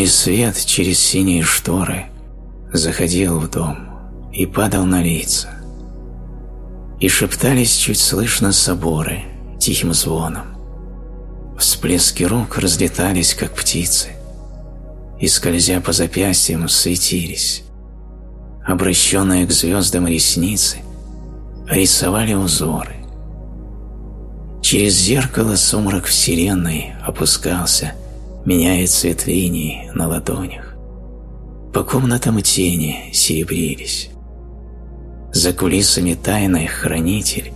Лунный свет через синие шторы заходил в дом и падал на лица. И шептались чуть слышно соборы тихим звоном. Всплески рук разлетались, как птицы, и, скользя по запястьям, светились. Обращенные к звездам ресницы рисовали узоры. Через зеркало сумрак вселенной опускался, меняя цвет линий на ладонях. По комнатам тени серебрились. За кулисами тайной хранитель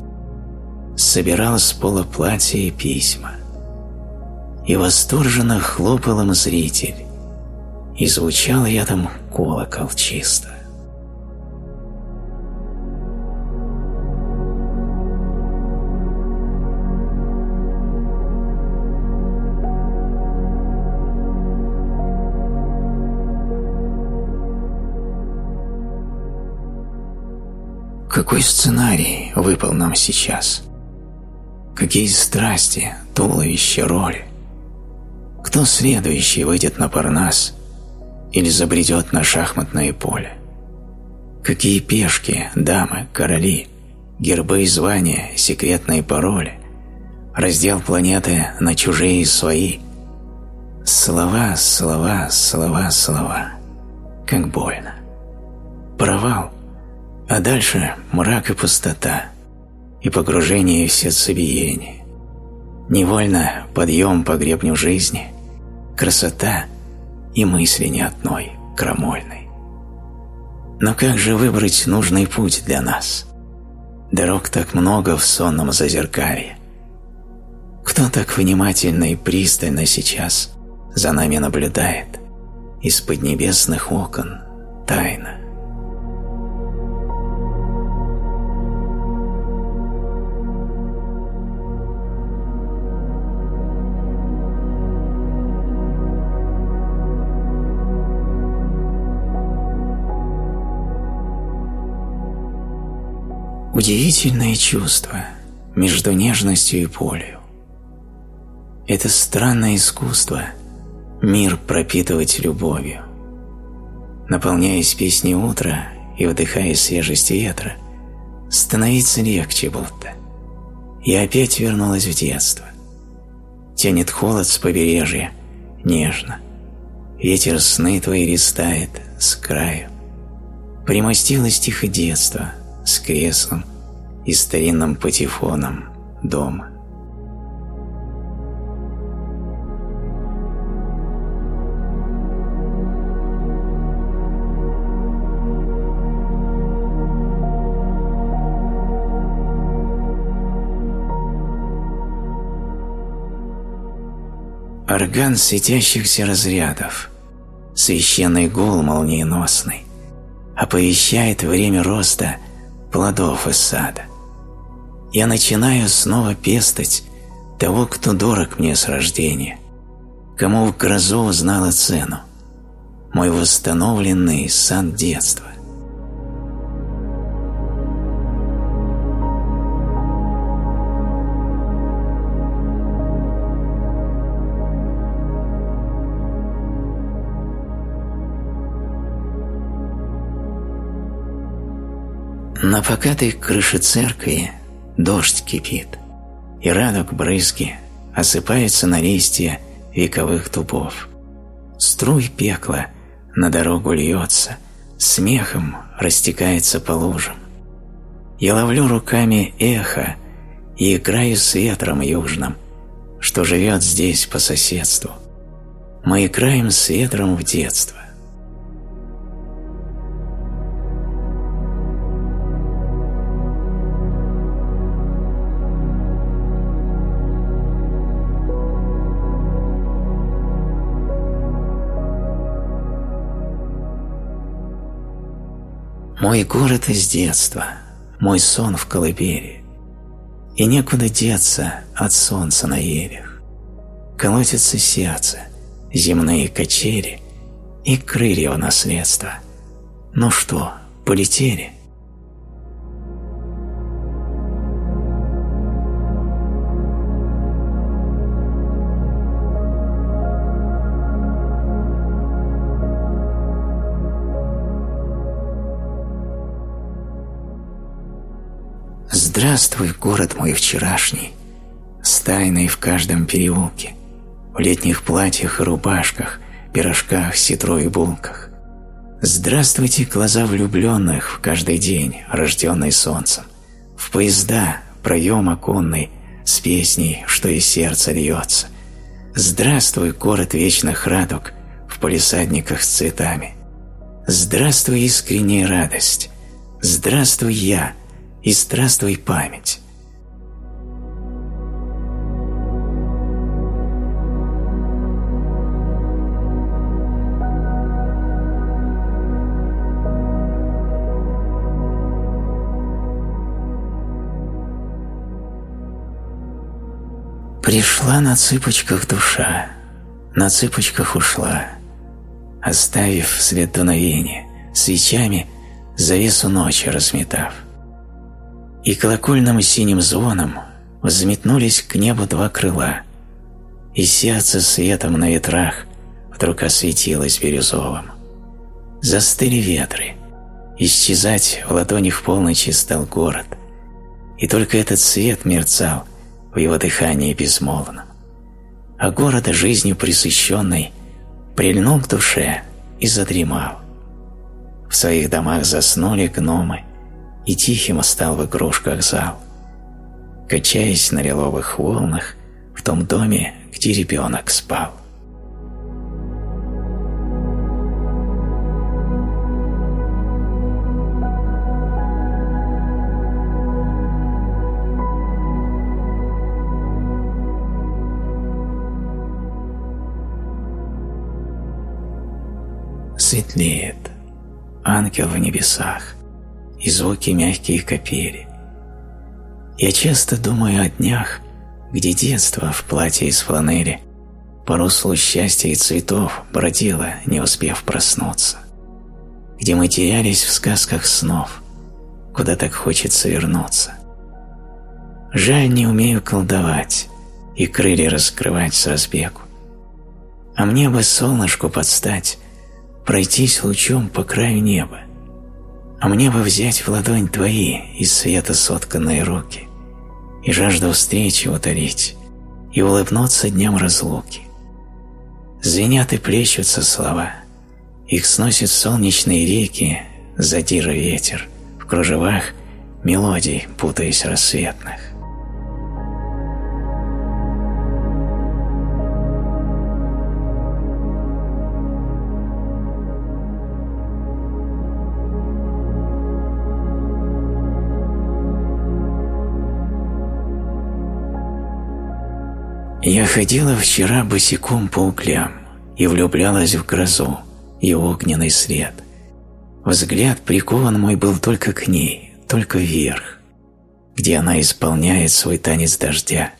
собирал с пола платья и письма. И восторженно хлопал им зритель, и звучал рядом колокол чисто. Какой сценарий выпал нам сейчас? Какие страсти, туловище, роли? Кто следующий выйдет на Парнас или забредет на шахматное поле? Какие пешки, дамы, короли, гербы и звания, секретные пароли, раздел планеты на чужие и свои? Слова, слова, слова, слова. Как больно. Провал – а дальше мрак и пустота, и погружение в сердцебиение. Невольно подъем по гребню жизни, красота и мысли не одной, крамольной. Но как же выбрать нужный путь для нас? Дорог так много в сонном зазеркалье. Кто так внимательно и пристально сейчас за нами наблюдает из-под небесных окон тайна? Удивительное чувство между нежностью и болью. Это странное искусство мир пропитывать любовью. Наполняясь песней утра и вдыхая свежесть ветра, становится легче будто. Я опять вернулась в детство. Тянет холод с побережья, нежно. Ветер сны твои листает с краю. Примостилось тихо детство – с креслом и старинным патефоном дома. Орган светящихся разрядов, священный гул молниеносный, оповещает время роста плодов из сада. Я начинаю снова пестать того, кто дорог мне с рождения, кому в грозу узнала цену, мой восстановленный сад детства. На покатой крыше церкви дождь кипит, и радуг брызги осыпаются на листья вековых дубов. Струй пекла на дорогу льется, смехом растекается по лужам. Я ловлю руками эхо и играю с ветром южным, что живет здесь по соседству. Мы играем с ветром в детство. Мой город из детства, мой сон в колыбели. И некуда деться от солнца на елях. Колотится сердце, земные качели и крылья в наследство. Ну что, полетели? Здравствуй, город мой вчерашний, с тайной в каждом переулке, в летних платьях и рубашках, пирожках, ситро и булках. Здравствуйте, глаза влюбленных в каждый день, рожденный солнцем, в поезда, проем оконный, с песней, что из сердца льется. Здравствуй, город вечных радуг, в полисадниках с цветами. Здравствуй, искренняя радость. Здравствуй, я, и здравствуй, память. Пришла на цыпочках душа, на цыпочках ушла, оставив след дуновения, свечами завесу ночи разметав. И колокольным синим звоном взметнулись к небу два крыла, и сердце светом на ветрах вдруг осветилось бирюзовым. Застыли ветры, исчезать в ладонях полночи стал город, и только этот свет мерцал – в его дыхании безмолвном. А города жизнью присыщенный прильнул к душе и задремал. В своих домах заснули гномы, и тихим стал в игрушках зал. Качаясь на лиловых волнах в том доме, где ребенок спал. светлеет, ангел в небесах, и звуки мягкие капели. Я часто думаю о днях, где детство в платье из фланели по руслу счастья и цветов бродило, не успев проснуться, где мы терялись в сказках снов, куда так хочется вернуться. Жаль, не умею колдовать и крылья раскрывать с разбегу. А мне бы солнышку подстать, пройтись лучом по краю неба, а мне бы взять в ладонь твои из света сотканные руки и жажду встречи утолить, и улыбнуться дням разлуки. Звенят и плещутся слова, их сносят солнечные реки, задира ветер, в кружевах мелодий, путаясь рассветных. Я ходила вчера босиком по углям и влюблялась в грозу и огненный след. Взгляд прикован мой был только к ней, только вверх, где она исполняет свой танец дождя.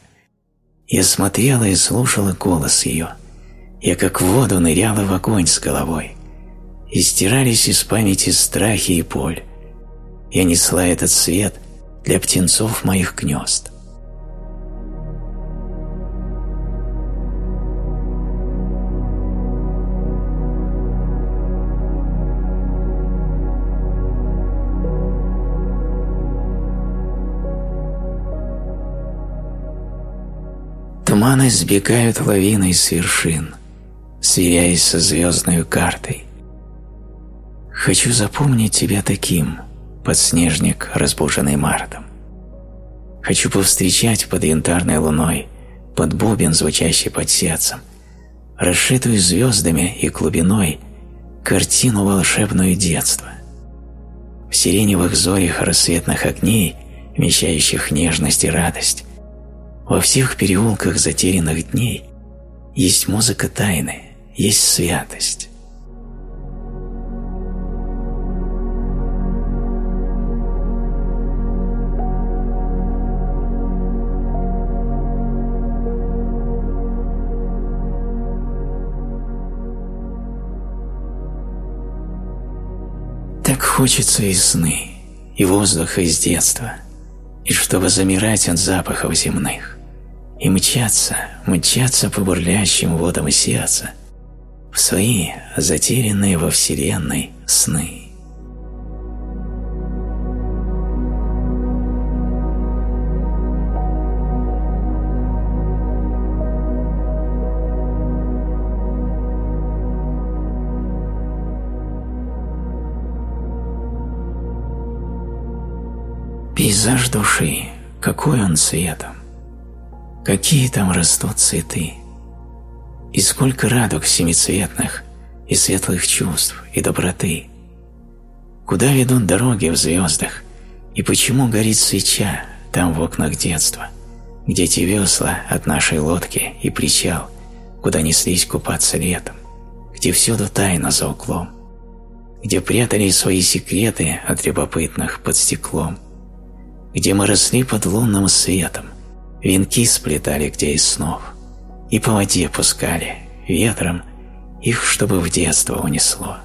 Я смотрела и слушала голос ее. Я как в воду ныряла в огонь с головой. И стирались из памяти страхи и боль. Я несла этот свет для птенцов моих гнезд. Туманы сбегают лавиной с вершин, сверяясь со звездной картой. Хочу запомнить тебя таким, подснежник, разбуженный мартом. Хочу повстречать под янтарной луной, под бубен, звучащий под сердцем, расшитую звездами и глубиной картину волшебную детства. В сиреневых зорях рассветных огней, вмещающих нежность и радость, во всех переулках затерянных дней есть музыка тайны, есть святость. Так хочется весны и воздуха из детства, и чтобы замирать от запахов земных и мчаться, мчаться по бурлящим водам сердца в свои затерянные во Вселенной сны. Пейзаж души, какой он цвет, какие там растут цветы, и сколько радуг семицветных и светлых чувств и доброты. Куда ведут дороги в звездах, и почему горит свеча там в окнах детства, где те весла от нашей лодки и причал, куда неслись купаться летом, где всюду тайна за углом, где прятали свои секреты от любопытных под стеклом, где мы росли под лунным светом, венки сплетали где из снов, и по воде пускали, ветром, их, чтобы в детство унесло.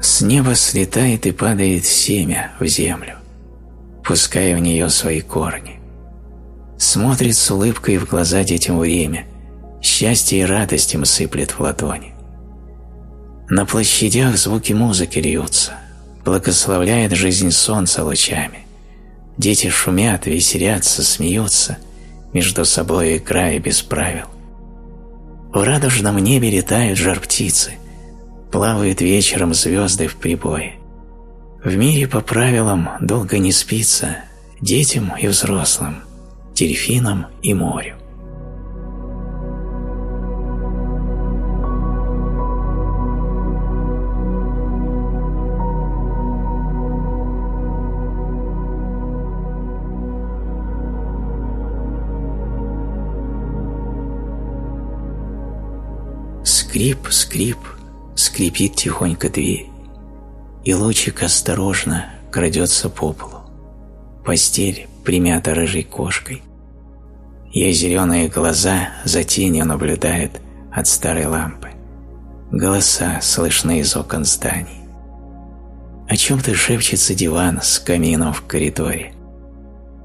С неба слетает и падает семя в землю, пуская в нее свои корни. Смотрит с улыбкой в глаза детям время, счастье и радость им сыплет в ладони. На площадях звуки музыки льются, благословляет жизнь солнца лучами. Дети шумят, веселятся, смеются, между собой играя без правил. В радужном небе летают жар птицы – плавают вечером звезды в прибое. В мире по правилам долго не спится детям и взрослым, дельфинам и морю. Скрип, скрип, скрипит тихонько дверь, и лучик осторожно крадется по полу. Постель примята рыжей кошкой. Ее зеленые глаза за тенью наблюдают от старой лампы. Голоса слышны из окон зданий. О чем-то шепчется диван с камином в коридоре.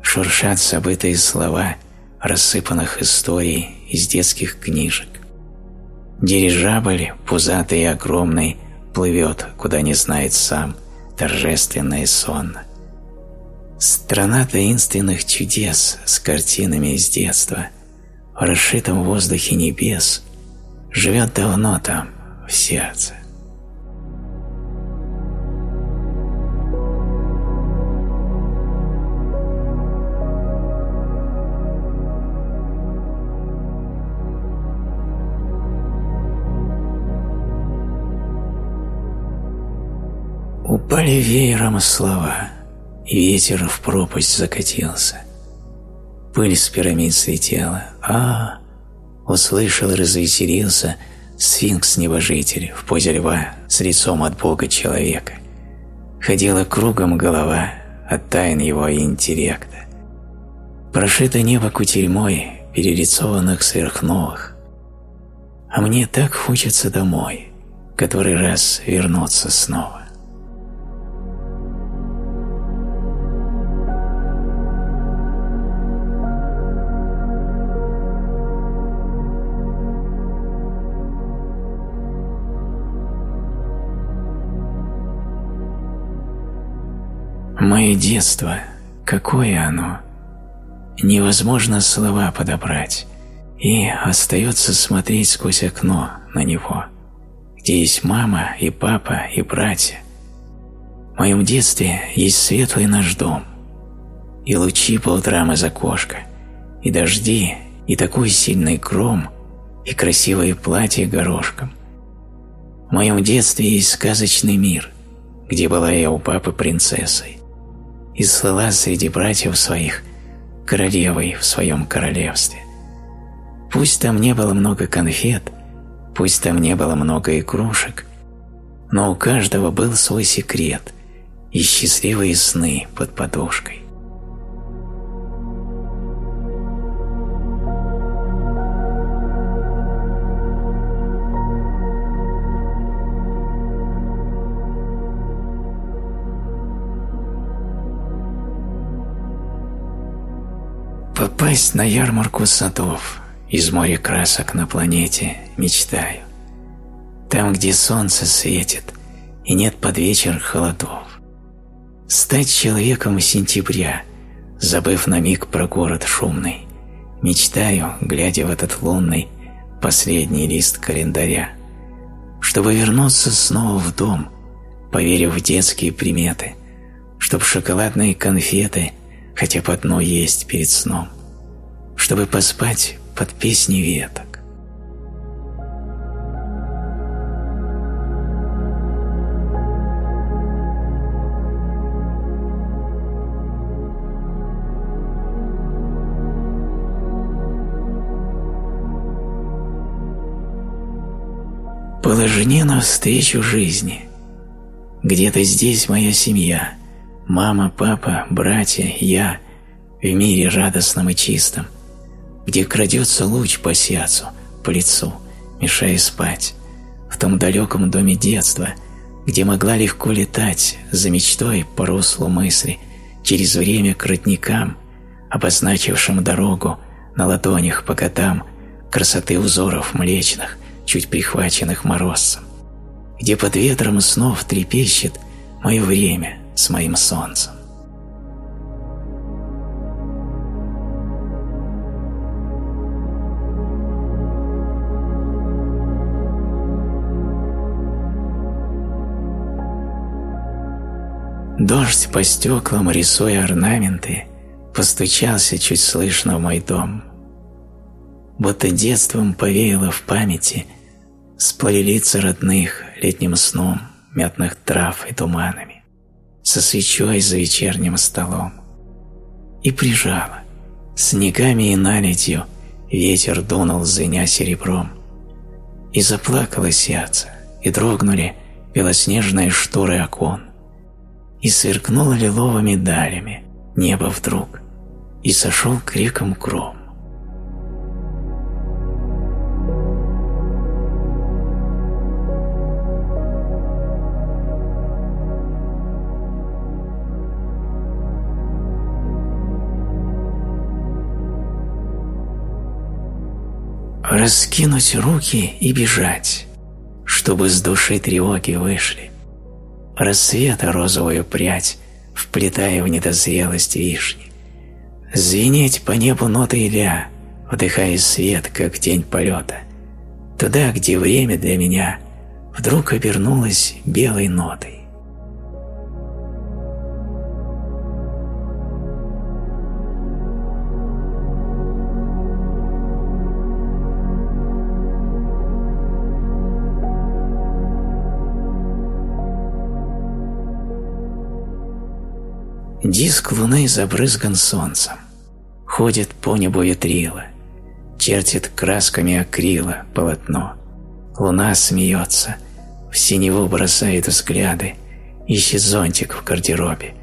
Шуршат забытые слова рассыпанных историй из детских книжек. Дирижабль, пузатый и огромный, плывет, куда не знает сам, торжественно и сонно. Страна таинственных чудес с картинами из детства, в расшитом воздухе небес, живет давно там, в сердце. Упали веером слова, и ветер в пропасть закатился. Пыль с пирамид слетела. А, услышал и развеселился сфинкс-небожитель в позе льва с лицом от Бога человека. Ходила кругом голова от тайн его интеллекта. Прошито небо кутерьмой перерисованных сверхновых. А мне так хочется домой, который раз вернуться снова. Мое детство, какое оно? Невозможно слова подобрать, и остается смотреть сквозь окно на него, где есть мама и папа и братья. В моем детстве есть светлый наш дом, и лучи по утрам из окошка, и дожди, и такой сильный гром, и красивое платье горошком. В моем детстве есть сказочный мир, где была я у папы принцессой и слыла среди братьев своих королевой в своем королевстве. Пусть там не было много конфет, пусть там не было много игрушек, но у каждого был свой секрет и счастливые сны под подушкой. Попасть на ярмарку садов, из моря красок на планете мечтаю. Там, где солнце светит, и нет под вечер холодов. Стать человеком сентября, забыв на миг про город шумный, мечтаю, глядя в этот лунный последний лист календаря, чтобы вернуться снова в дом, поверив в детские приметы, чтоб шоколадные конфеты хотя бы одно есть перед сном, чтобы поспать под песни веток. Положение навстречу жизни. Где-то здесь моя семья, мама, папа, братья, я, в мире радостном и чистом, где крадется луч по сердцу, по лицу, мешая спать, в том далеком доме детства, где могла легко летать за мечтой по руслу мысли, через время к родникам, обозначившим дорогу на ладонях по годам красоты узоров млечных, чуть прихваченных морозцем, где под ветром снов трепещет мое время с моим солнцем. Дождь по стеклам, рисуя орнаменты, постучался чуть слышно в мой дом. Будто детством повеяло в памяти, сплыли лица родных летним сном, мятных трав и туманами, со свечой за вечерним столом. И прижало, снегами и наледью ветер дунул, звеня серебром. И заплакало сердце, и дрогнули белоснежные шторы окон – и сверкнуло лиловыми далями небо вдруг, и сошел к рекам гром. Раскинуть руки и бежать, чтобы с души тревоги вышли, рассвета розовую прядь, вплетая в недозрелость вишни. Звенеть по небу ноты ля, вдыхая свет, как день полета. Туда, где время для меня вдруг обернулось белой нотой. Диск луны забрызган солнцем. Ходит по небу ветрила. Чертит красками акрила полотно. Луна смеется. В синеву бросает взгляды. Ищет зонтик в гардеробе.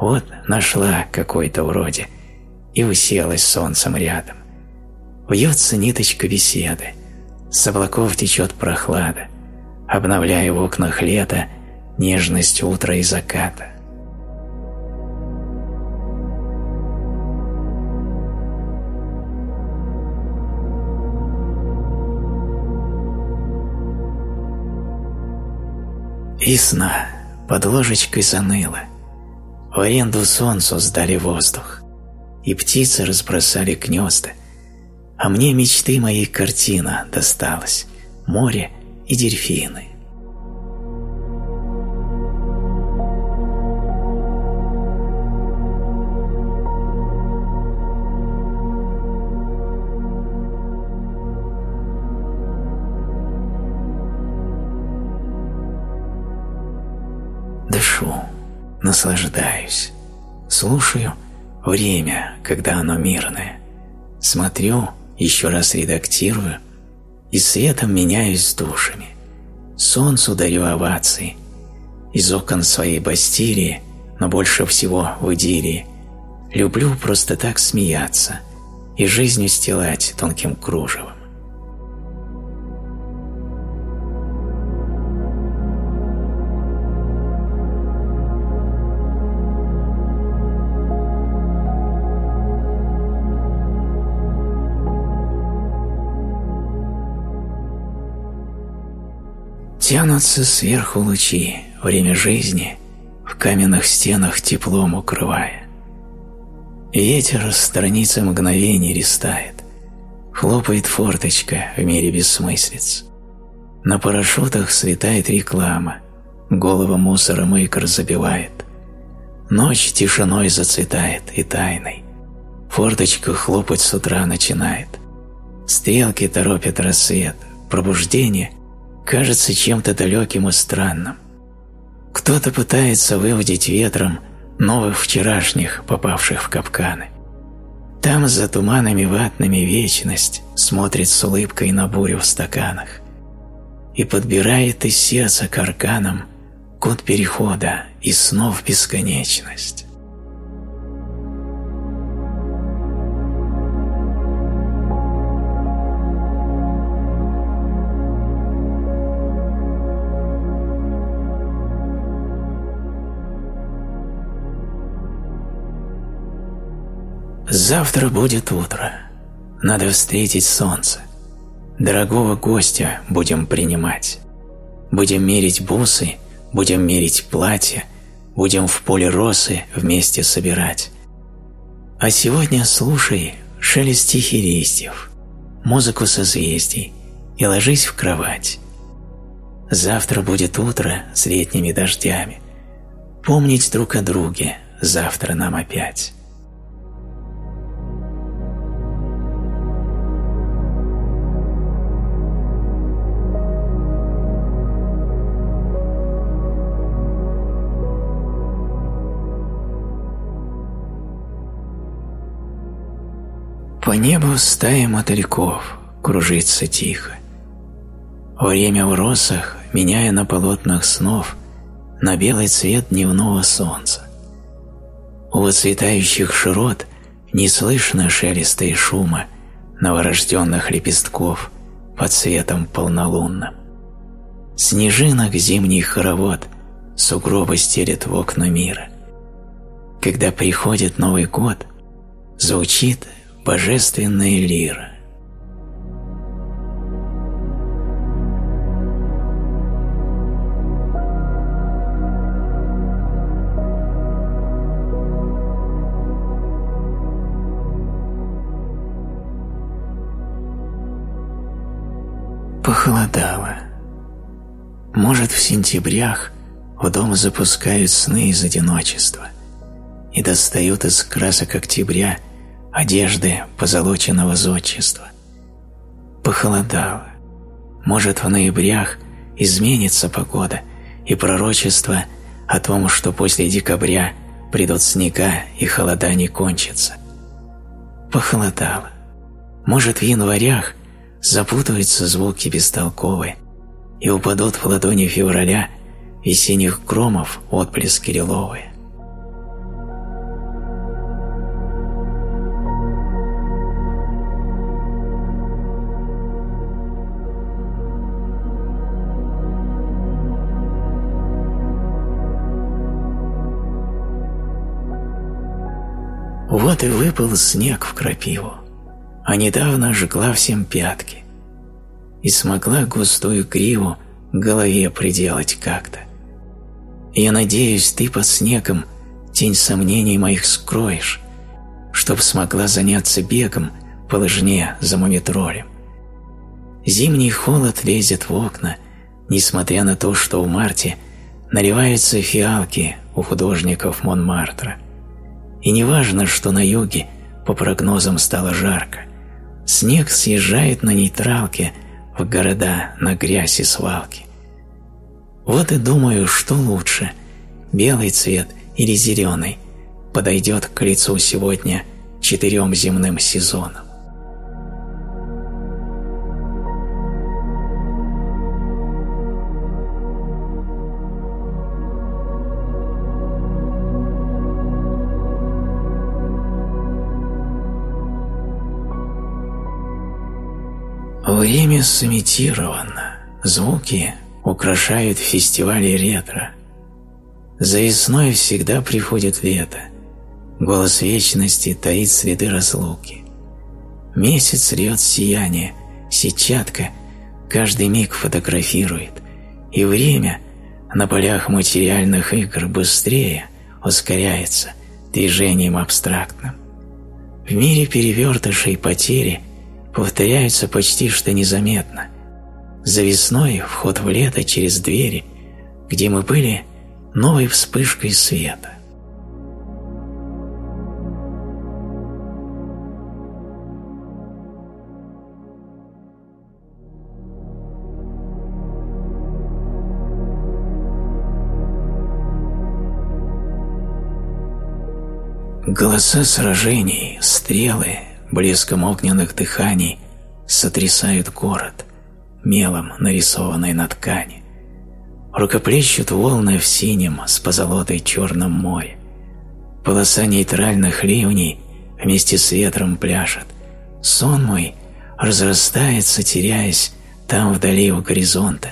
Вот нашла какой-то вроде. И уселась солнцем рядом. Вьется ниточка беседы. С облаков течет прохлада. Обновляя в окнах лета нежность утра и заката. Весна под ложечкой заныла. В аренду солнцу сдали воздух, и птицы разбросали гнезда. А мне мечты моей картина досталась, море и дельфины. Наслаждаюсь. Слушаю время, когда оно мирное. Смотрю, еще раз редактирую, и светом меняюсь душами. Солнцу даю овации. Из окон своей бастилии, но больше всего в идиллии, люблю просто так смеяться и жизнь устилать тонким кружевом. Тянутся сверху лучи, время жизни в каменных стенах теплом укрывая. Ветер страницы мгновений листает, хлопает форточка в мире бессмыслиц. На парашютах слетает реклама, голову мусором икр забивает. Ночь тишиной зацветает и тайной. Форточка хлопать с утра начинает. Стрелки торопят рассвет, пробуждение кажется чем-то далеким и странным. Кто-то пытается выводить ветром новых вчерашних, попавших в капканы. Там за туманами ватными вечность смотрит с улыбкой на бурю в стаканах и подбирает из сердца карканом код перехода и снов бесконечность. Завтра будет утро. Надо встретить солнце. Дорогого гостя будем принимать. Будем мерить бусы, будем мерить платья, будем в поле росы вместе собирать. А сегодня слушай шелест тихий листьев, музыку созвездий и ложись в кровать. Завтра будет утро с летними дождями. Помнить друг о друге завтра нам опять. По небу стая мотыльков кружится тихо. Время в росах, меняя на полотнах снов, на белый цвет дневного солнца. У выцветающих широт не слышно шелеста и шума новорожденных лепестков под светом полнолунным. Снежинок зимний хоровод сугробы стелет в окна мира. Когда приходит Новый год, звучит божественная лира. Похолодало. Может, в сентябрях в дом запускают сны из одиночества и достают из красок октября – одежды позолоченного зодчества. Похолодало. Может, в ноябрях изменится погода, и пророчество о том, что после декабря придут снега и холода не кончатся. Похолодало. Может, в январях запутаются звуки бестолковые, и упадут в ладони февраля весенних громов отблески лиловые. Вот и выпал снег в крапиву, а недавно жгла всем пятки и смогла густую гриву голове приделать как-то. Я надеюсь, ты под снегом тень сомнений моих скроешь, чтоб смогла заняться бегом по лыжне за мумитролем. Зимний холод лезет в окна, несмотря на то, что в марте наливаются фиалки у художников Монмартра – и не важно, что на юге по прогнозам стало жарко. Снег съезжает на нейтралке в города на грязь и свалки. Вот и думаю, что лучше, белый цвет или зеленый, подойдет к лицу сегодня четырем земным сезонам. Время сымитировано, звуки украшают фестивали ретро. За весной всегда приходит лето, голос вечности таит следы разлуки. Месяц льет сияние, сетчатка каждый миг фотографирует, и время на полях материальных игр быстрее ускоряется движением абстрактным. В мире перевертышей потери повторяются почти что незаметно. За весной вход в лето через двери, где мы были новой вспышкой света. Голоса сражений, стрелы, блеском огненных дыханий сотрясают город, мелом нарисованной на ткани. Рукоплещут волны в синем с позолотой черном море. Полоса нейтральных ливней вместе с ветром пляшет. Сон мой разрастается, теряясь там вдали у горизонта.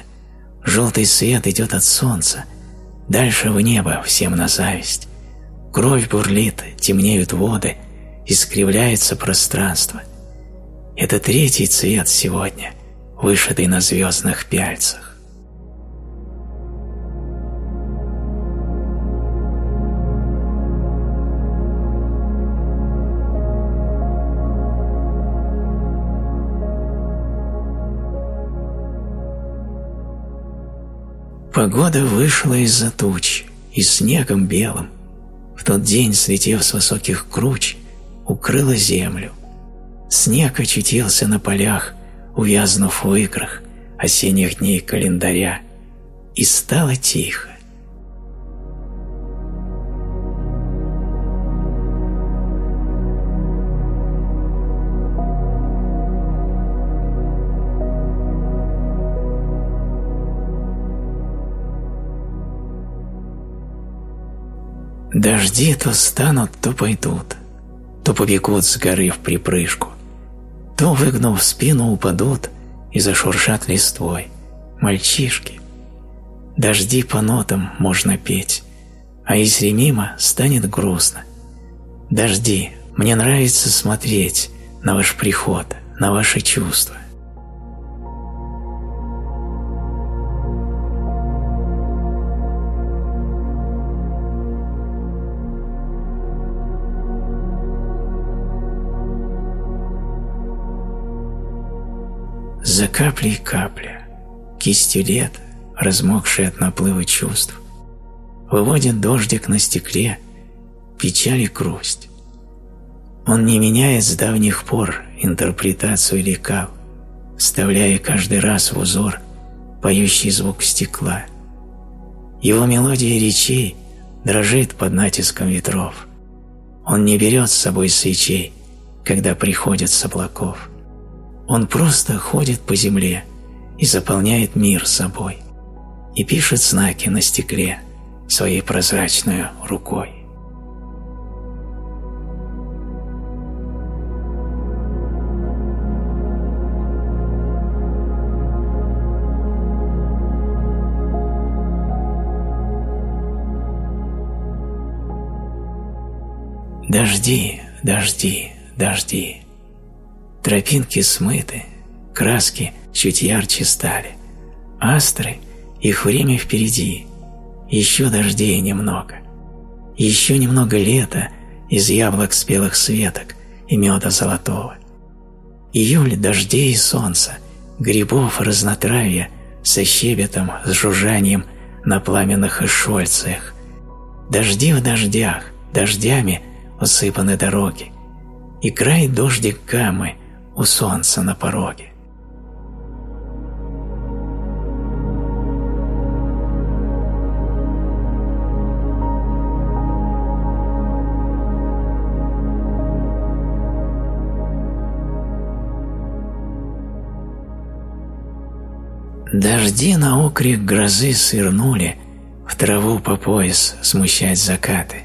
Желтый свет идет от солнца, дальше в небо всем на зависть. Кровь бурлит, темнеют воды, искривляется пространство. Это третий цвет сегодня, вышитый на звездных пяльцах. Погода вышла из-за туч, и снегом белым в тот день, слетев с высоких круч, укрыла землю. Снег очутился на полях, увязнув в икрах осенних дней календаря, и стало тихо. Дожди то станут, то пойдут, то побегут с горы в припрыжку, то, выгнув спину, упадут и зашуршат листвой. Мальчишки. Дожди по нотам можно петь, а если мимо, станет грустно. Дожди, мне нравится смотреть на ваш приход, на ваши чувства. За каплей капля, кистью лет, размокшие от наплыва чувств, выводит дождик на стекле, печаль и грусть. Он не меняет с давних пор интерпретацию лекал, вставляя каждый раз в узор поющий звук стекла. Его мелодия речей дрожит под натиском ветров. Он не берет с собой свечей, когда приходит с облаков. Он просто ходит по земле и заполняет мир собой, и пишет знаки на стекле своей прозрачной рукой. Дожди, дожди, дожди. Тропинки смыты, краски чуть ярче стали. Астры, их время впереди. Еще дождей немного. Еще немного лета из яблок спелых светок и меда золотого. Июль дождей и солнца, грибов разнотравья со щебетом, с жужжанием на пламенных эшольцах. Дожди в дождях, дождями усыпаны дороги. Играет дождик гаммы – у солнца на пороге. Дожди на окрик грозы сырнули, в траву по пояс смущать закаты,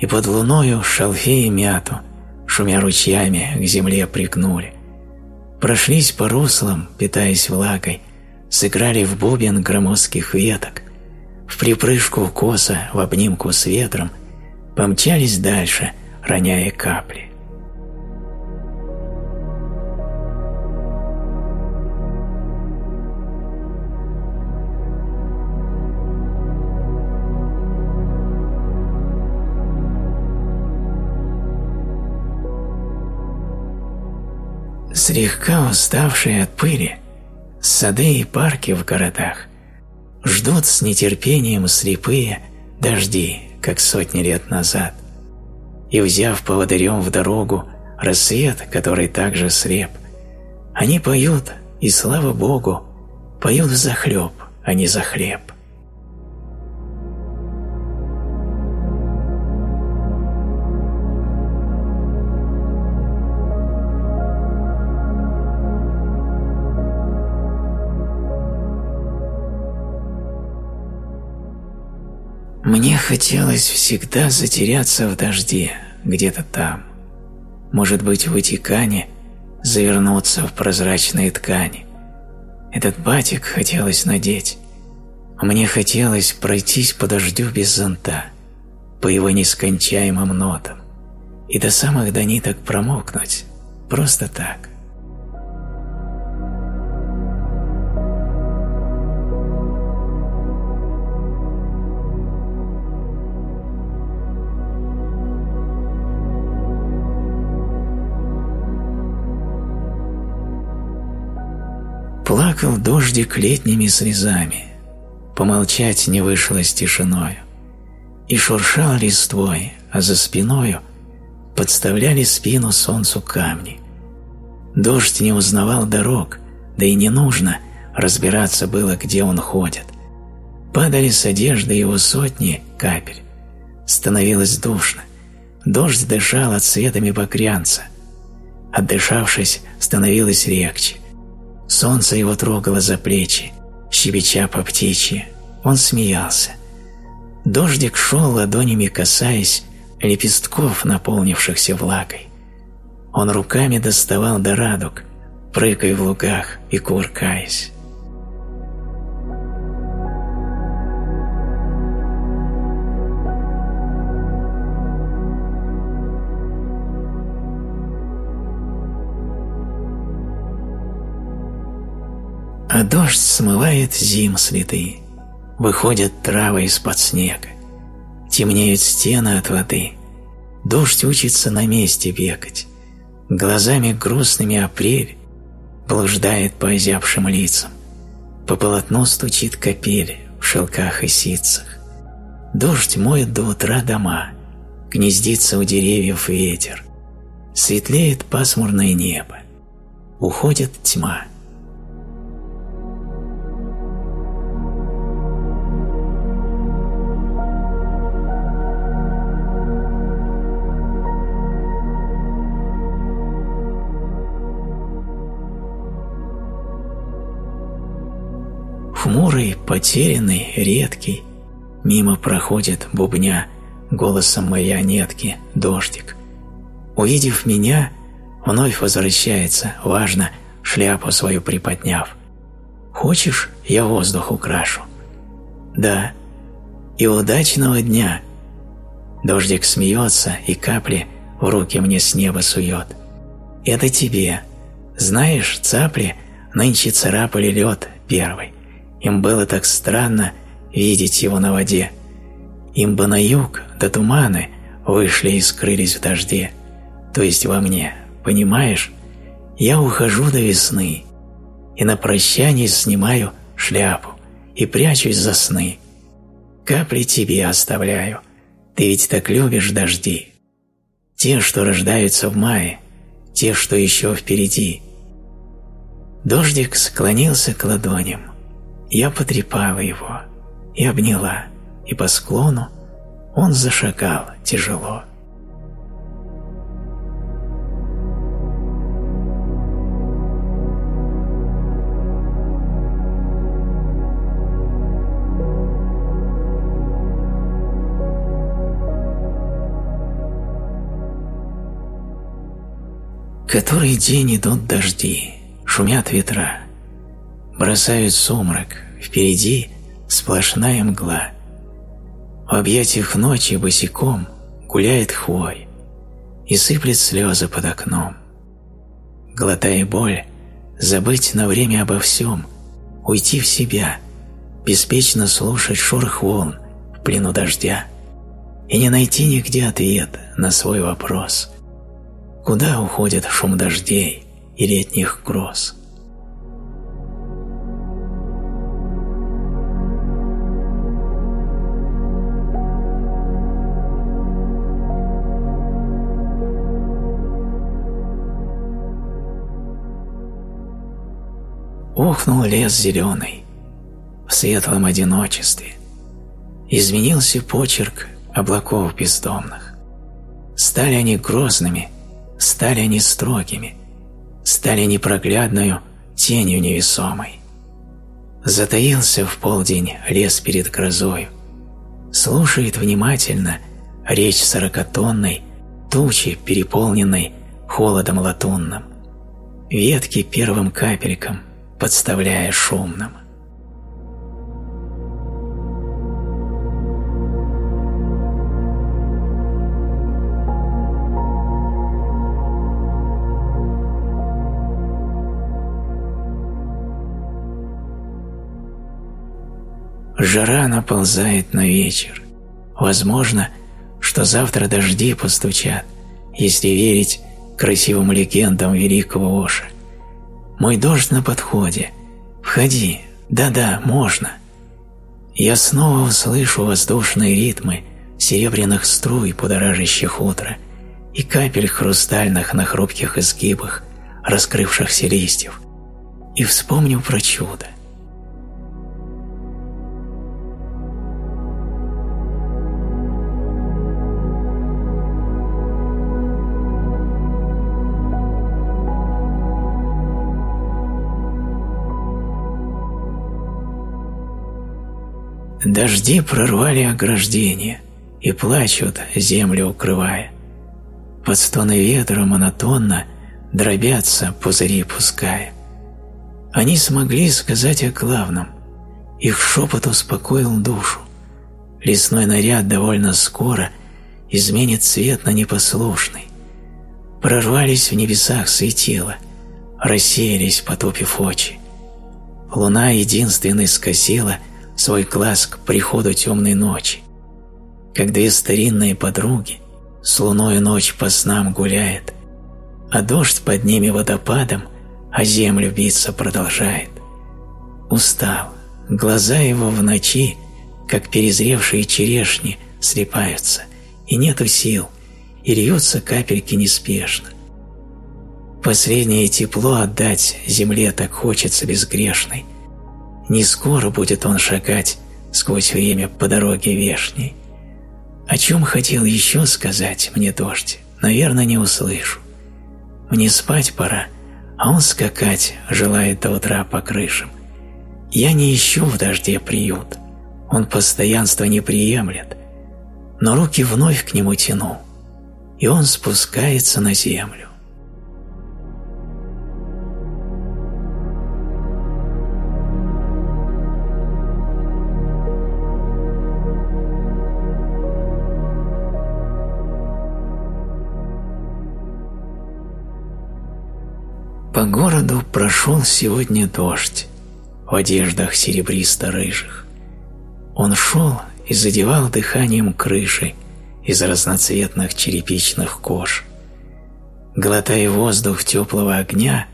и под луною шалфеи мяту – шумя ручьями, к земле пригнули. Прошлись по руслам, питаясь влагой, сыграли в бубен громоздких веток, в припрыжку коса в обнимку с ветром помчались дальше, роняя капли. Слегка уставшие от пыли, сады и парки в городах ждут с нетерпением слепые дожди, как сотни лет назад. И взяв поводырем в дорогу рассвет, который также слеп, они поют, и слава Богу, поют взахлеб, а не за хлеб. Мне хотелось всегда затеряться в дожде, где-то там. Может быть, в Ватикане завернуться в прозрачные ткани. Этот батик хотелось надеть. Мне хотелось пройтись по дождю без зонта, по его нескончаемым нотам, и до самых до ниток промокнуть, просто так. Плакал дождик летними слезами, Помолчать не вышло с тишиною, И шуршал листвой, а за спиною Подставляли спину солнцу камни. Дождь не узнавал дорог, да и не нужно Разбираться было, где он ходит. Падали с одежды его сотни капель. Становилось душно. Дождь дышал от цветами багрянца. Отдышавшись, становилось легче. Солнце его трогало за плечи, щебеча по птичьи. Он смеялся. Дождик шел ладонями касаясь лепестков, наполнившихся влагой. Он руками доставал до радуг, прыгая в лугах и кувыркаясь. А дождь смывает зим следы, Выходят травы из-под снега, Темнеют стены от воды, Дождь учится на месте бегать, Глазами грустными апрель Блуждает по озябшим лицам, По полотну стучит капель В шелках и ситцах. Дождь моет до утра дома, Гнездится у деревьев ветер, Светлеет пасмурное небо, Уходит тьма — потерянный, редкий, Мимо проходит бубня Голосом марионетки дождик. Увидев меня, вновь возвращается, важно, Шляпу свою приподняв. Хочешь, я воздух украшу? Да. И удачного дня. Дождик смеется, и капли в руки мне с неба сует. Это тебе. Знаешь, цапли нынче царапали лед первый. Им было так странно видеть его на воде. Им бы на юг, до туманы, вышли и скрылись в дожде, то есть во мне, понимаешь? Я ухожу до весны, и на прощание снимаю шляпу и прячусь за сны. Капли тебе оставляю, ты ведь так любишь дожди. Те, что рождаются в мае, те, что еще впереди. Дождик склонился к ладоням, я потрепала его и обняла, и по склону он зашагал тяжело. Который день идут дожди, шумят ветра, бросают сумрак, впереди сплошная мгла. В объятиях ночи босиком гуляет хвой и сыплет слезы под окном. Глотая боль, забыть на время обо всем, уйти в себя, беспечно слушать шорох волн в плену дождя и не найти нигде ответ на свой вопрос. Куда уходит шум дождей, и летних гроз. Ухнул лес зеленый в светлом одиночестве. Изменился почерк облаков бездомных. Стали они грозными, стали они строгими, стали непроглядную тенью невесомой. Затаился в полдень лес перед грозою, слушает внимательно речь сорокатонной, тучи, переполненной холодом латунным, ветки первым капелькам подставляя шумным. Жара наползает на вечер. Возможно, что завтра дожди постучат, если верить красивым легендам великого Оша. Мой дождь на подходе. Входи. Да-да, можно. Я снова услышу воздушные ритмы серебряных струй, будоражащих утро, и капель хрустальных на хрупких изгибах раскрывшихся листьев, и вспомню про чудо. Дожди прорвали ограждение и плачут, землю укрывая. Под стоны ветра монотонно дробятся пузыри пуская. Они смогли сказать о главном, их шепот успокоил душу. Лесной наряд довольно скоро изменит цвет на непослушный. Прорвались в небесах светила, рассеялись, потупив очи. Луна единственной скосила — свой глаз к приходу темной ночи, как две старинные подруги с луною ночь по снам гуляет, а дождь под ними водопадом а землю биться продолжает. Устал, глаза его в ночи, как перезревшие черешни, слепаются, и нету сил, и льются капельки неспешно. Последнее тепло отдать земле так хочется безгрешной, не скоро будет он шагать сквозь время по дороге вешней. О чем хотел еще сказать мне дождь, наверное, не услышу. Мне спать пора, а он скакать желает до утра по крышам. Я не ищу в дожде приют, он постоянство не приемлет, но руки вновь к нему тяну, и он спускается на землю. Прошел сегодня дождь в одеждах серебристо-рыжих. Он шел и задевал дыханием крыши из разноцветных черепичных кож. Глотая воздух теплого огня,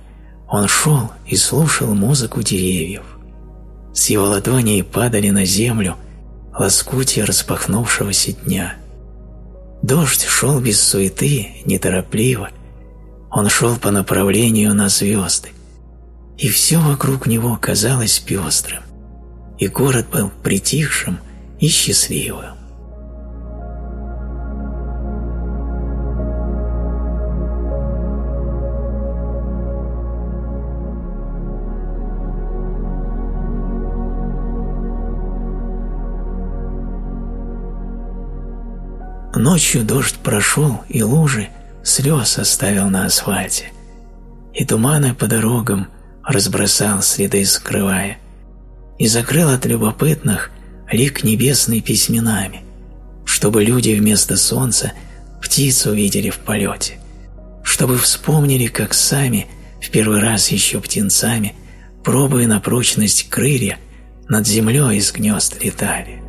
он шел и слушал музыку деревьев. С его ладоней падали на землю лоскутия распахнувшегося дня. Дождь шел без суеты, неторопливо, он шел по направлению на звезды, и все вокруг него казалось пестрым, и город был притихшим и счастливым. Ночью дождь прошел, и лужи – слез оставил на асфальте, и туманы по дорогам разбросал следы скрывая, и закрыл от любопытных лик небесный письменами, чтобы люди вместо солнца птицу видели в полете, чтобы вспомнили, как сами в первый раз еще птенцами, пробуя на прочность крылья, над землей из гнезд летали.